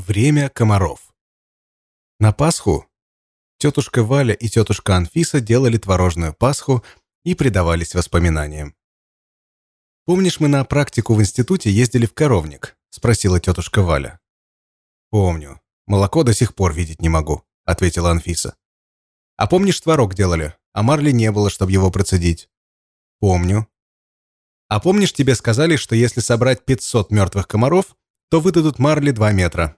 Время комаров. На Пасху тетушка Валя и тетушка Анфиса делали творожную Пасху и предавались воспоминаниям. «Помнишь, мы на практику в институте ездили в коровник?» – спросила тетушка Валя. «Помню. Молоко до сих пор видеть не могу», – ответила Анфиса. «А помнишь, творог делали, а марли не было, чтобы его процедить?» «Помню». «А помнишь, тебе сказали, что если собрать 500 мертвых комаров, то выдадут марли 2 метра?»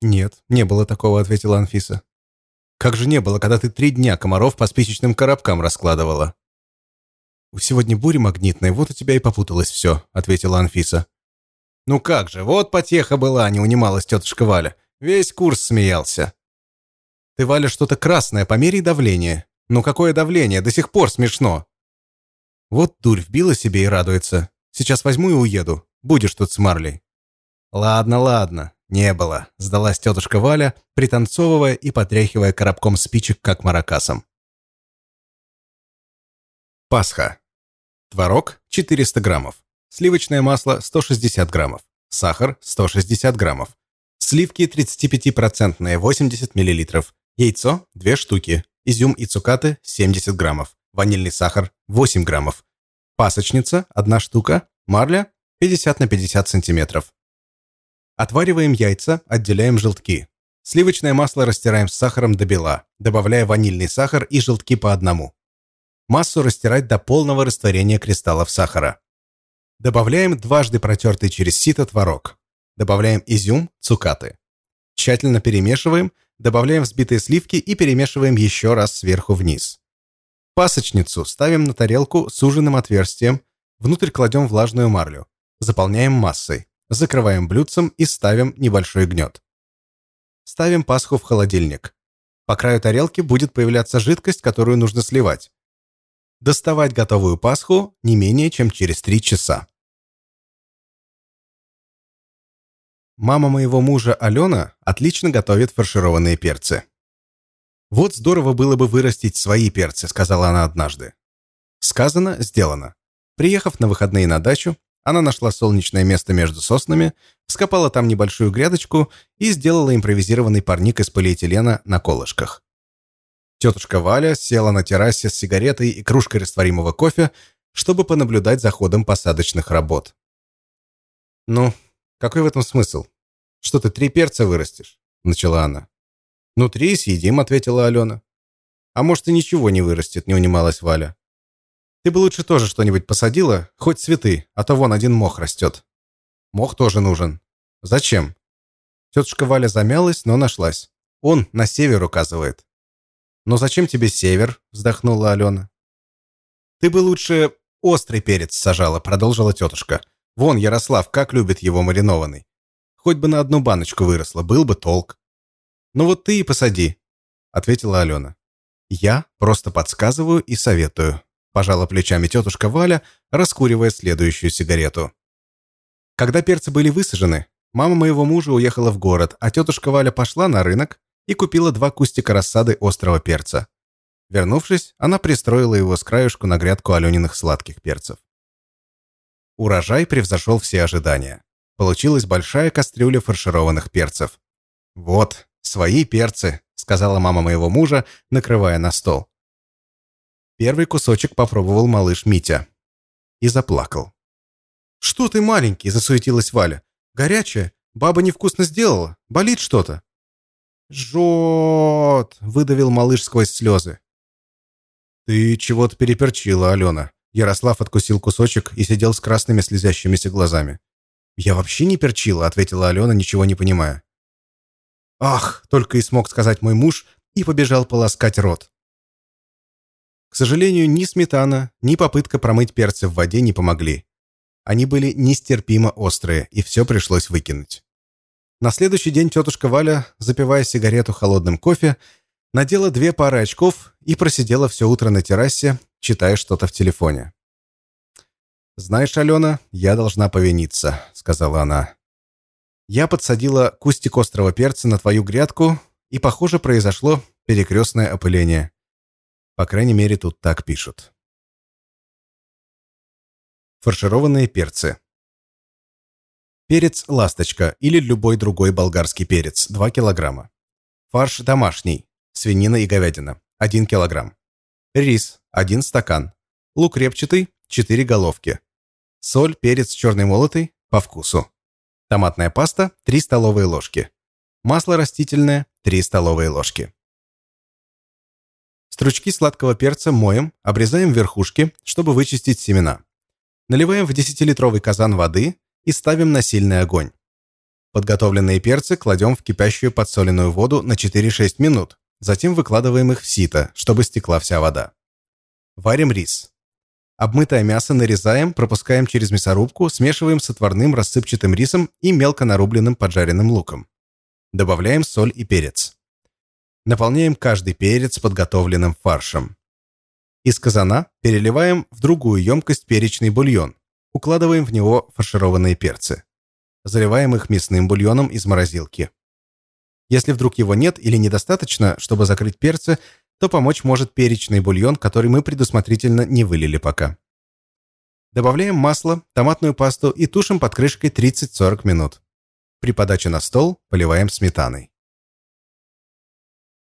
«Нет, не было такого», — ответила Анфиса. «Как же не было, когда ты три дня комаров по спичечным коробкам раскладывала?» «Сегодня буря магнитная, вот у тебя и попуталось все», — ответила Анфиса. «Ну как же, вот потеха была», — не унималась тетушка Валя. Весь курс смеялся. «Ты, Валя, что-то красное, померяй давление». «Ну какое давление? До сих пор смешно». Вот дурь вбила себе и радуется. Сейчас возьму и уеду. Будешь тут с Марлей. Ладно, ладно. «Не было», — сдалась тетушка Валя, пританцовывая и потряхивая коробком спичек, как маракасом. Пасха. Творог – 400 граммов. Сливочное масло – 160 граммов. Сахар – 160 граммов. Сливки 35% 80 миллилитров. Яйцо – 2 штуки. Изюм и цукаты – 70 граммов. Ванильный сахар – 8 граммов. Пасочница – 1 штука. Марля – 50 на 50 сантиметров. Отвариваем яйца, отделяем желтки. Сливочное масло растираем с сахаром до бела, добавляя ванильный сахар и желтки по одному. Массу растирать до полного растворения кристаллов сахара. Добавляем дважды протертый через сито творог. Добавляем изюм, цукаты. Тщательно перемешиваем, добавляем взбитые сливки и перемешиваем еще раз сверху вниз. Пасочницу ставим на тарелку с ужинным отверстием, внутрь кладем влажную марлю. Заполняем массой закрываем блюдцем и ставим небольшой гнет. Ставим пасху в холодильник. По краю тарелки будет появляться жидкость, которую нужно сливать. Доставать готовую пасху не менее чем через 3 часа. Мама моего мужа Алена отлично готовит фаршированные перцы. «Вот здорово было бы вырастить свои перцы», — сказала она однажды. Сказано, сделано. Приехав на выходные на дачу, она нашла солнечное место между соснами, вскопала там небольшую грядочку и сделала импровизированный парник из полиэтилена на колышках. Тетушка Валя села на террасе с сигаретой и кружкой растворимого кофе, чтобы понаблюдать за ходом посадочных работ. «Ну, какой в этом смысл? Что ты три перца вырастешь?» – начала она. «Ну, три съедим», – ответила Алена. «А может, и ничего не вырастет», – не унималась Валя. Ты бы лучше тоже что-нибудь посадила, хоть цветы, а то вон один мох растет. Мох тоже нужен. Зачем? Тетушка Валя замялась, но нашлась. Он на север указывает. «Но зачем тебе север?» – вздохнула Алена. «Ты бы лучше острый перец сажала», – продолжила тетушка. «Вон, Ярослав, как любит его маринованный. Хоть бы на одну баночку выросла, был бы толк». «Ну вот ты и посади», – ответила Алена. «Я просто подсказываю и советую», пожала плечами тетушка Валя, раскуривая следующую сигарету. Когда перцы были высажены, мама моего мужа уехала в город, а тетушка Валя пошла на рынок и купила два кустика рассады острого перца. Вернувшись, она пристроила его с краюшку на грядку Алениных сладких перцев. Урожай превзошел все ожидания. Получилась большая кастрюля фаршированных перцев. «Вот, свои перцы», — сказала мама моего мужа, накрывая на стол. Первый кусочек попробовал малыш Митя. И заплакал. «Что ты маленький?» – засуетилась Валя. «Горячая? Баба невкусно сделала? Болит что-то?» «Жжет!» – выдавил малыш сквозь слезы. «Ты чего-то переперчила, Алена». Ярослав откусил кусочек и сидел с красными слезящимися глазами. «Я вообще не перчила», — ответила Алена, ничего не понимая. «Ах!» — только и смог сказать мой муж и побежал полоскать рот. К сожалению, ни сметана, ни попытка промыть перцы в воде не помогли. Они были нестерпимо острые, и все пришлось выкинуть. На следующий день тетушка Валя, запивая сигарету холодным кофе, надела две пары очков и просидела все утро на террасе, читая что-то в телефоне. «Знаешь, Алена, я должна повиниться», — сказала она. «Я подсадила кустик острого перца на твою грядку, и, похоже, произошло перекрестное опыление. По крайней мере, тут так пишут. Фаршированные перцы. Перец «Ласточка» или любой другой болгарский перец – 2 кг. Фарш домашний, свинина и говядина – 1 кг. Рис – 1 стакан. Лук репчатый – 4 головки. Соль, перец черный молотый – по вкусу. Томатная паста – 3 столовые ложки. Масло растительное – 3 столовые ложки. Стручки сладкого перца моем, обрезаем верхушки, чтобы вычистить семена. Наливаем в 10-литровый казан воды и ставим на сильный огонь. Подготовленные перцы кладем в кипящую подсоленную воду на 4-6 минут, затем выкладываем их в сито, чтобы стекла вся вода. Варим рис. Обмытое мясо нарезаем, пропускаем через мясорубку, смешиваем с отварным рассыпчатым рисом и мелко нарубленным поджаренным луком. Добавляем соль и перец. Наполняем каждый перец подготовленным фаршем. Из казана переливаем в другую емкость перечный бульон, Укладываем в него фаршированные перцы. Заливаем их мясным бульоном из морозилки. Если вдруг его нет или недостаточно, чтобы закрыть перцы, то помочь может перечный бульон, который мы предусмотрительно не вылили пока. Добавляем масло, томатную пасту и тушим под крышкой 30-40 минут. При подаче на стол поливаем сметаной.